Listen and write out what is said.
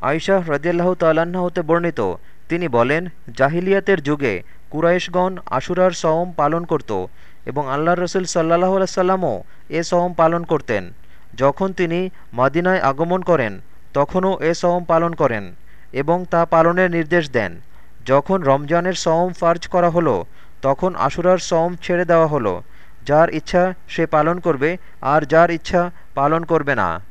আয়শাহ রদিয়াল্লাহ তাল্লাহ হতে বর্ণিত। তিনি বলেন, জাহিলিয়াতের যুগে কুরাইশগণ আশুরার সওম পালন করত এবং আল্লাহ রসুল সাল্লাহ সাল্লামও এ সওম পালন করতেন। যখন তিনি মাদিনায় আগমন করেন, তখনও এ সওম পালন করেন এবং তা পালনের নির্দেশ দেন। যখন রমজানের সওম ফার্জ করা হলো, তখন আশুরার সওম ছেড়ে দেওয়া হলো। যার ইচ্ছা সে পালন করবে, আর যার ইচ্ছা পালন করবে না।